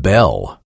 Bell.